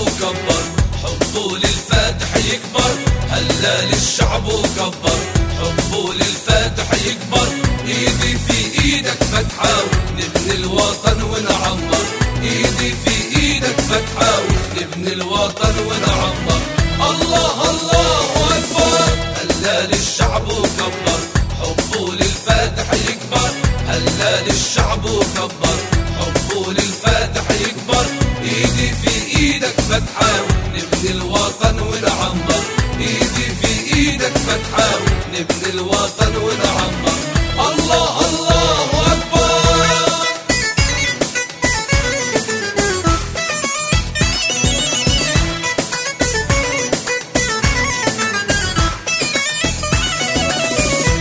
وكبر حبه للفاتح يكبر هلا للشعب وكبر حبه للفاتح يكبر إيدي في إيدك فتحة نبني الوطن ونعمر الوطن الله الله أكبر.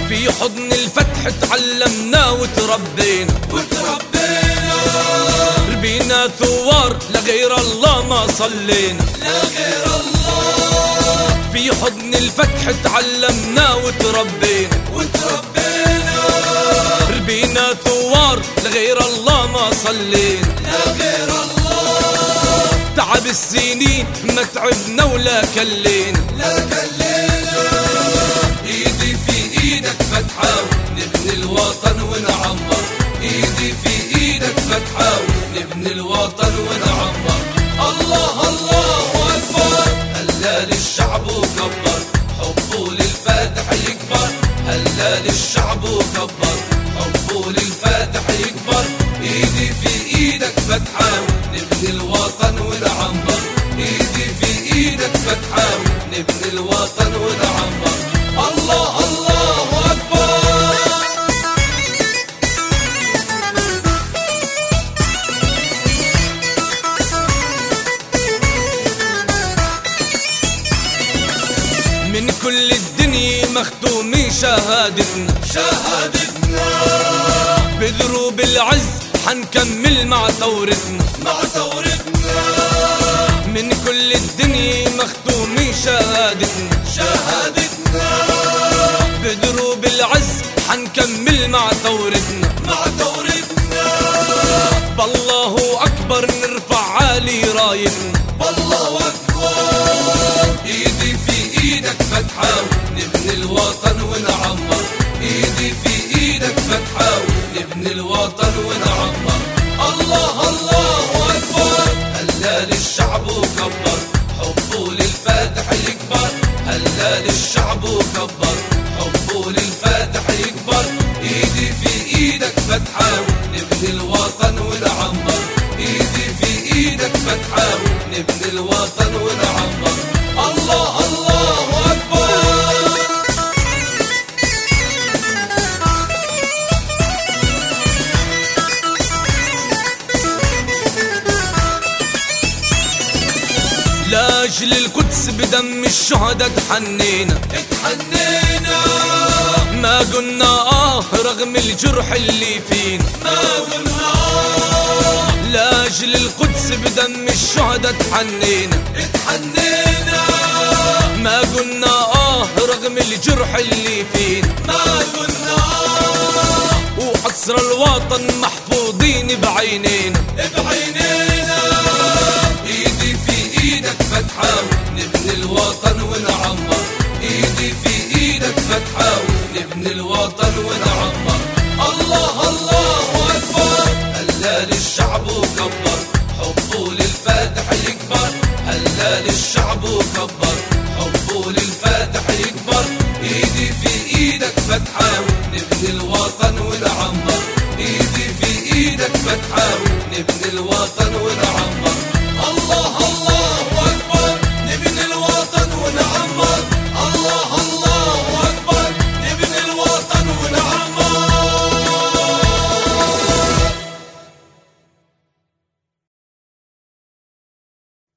في حضن الفتح تعلمنا وتربينا. وتربينا. ربينا ثوار لغير الله ما صلينا. لا غير الله. في حضن الفتح تعلمنا وتربينا. وتربينا ربينا ثوار لغير الله ما صلينا. لا غير الله تعب السنين ما تعبنا ولا كلينا لا كلينا. إيدي في إيدك فتحة نبني الوطن ونعمر الله الله أكبر. من كل الدنيا مختومين شهادتنا. شهادتنا. بدروب العز حنكمل مع ثورتنا. مع ثورتنا. مختومين شهادتنا. شهادتنا. بدروب العز حنكمل مع ثورتنا. مع ثورتنا. بالله أكبر نرفع عالي رايتنا والله أكبر. إيدي في إيدك فتحة نبني الوطن الوطن ونعمر الله الله أكبر. لأجل القدس بدم الشهداء تحنينا. اتحنينا ما قلنا آه رغم الجرح اللي فينا. ما قلنا آه، لاجل القدس بدم الشهداء تحنينا اتحنينا. ما قلنا آه رغم الجرح اللي فينا. ما قلنا. آه، وحصر الوطن محفوظين بعينينا. بعينينا. إيدي في إيدك فتحة نبني الوطن ونعمر. إيدي في إيدك فتحة نبني الوطن ونعمر. للفاتح يكبر إيدي في إيدك فتحة نبني الوطن ونعمر إيدي في إيدك فتحة نبني الوطن ونعمر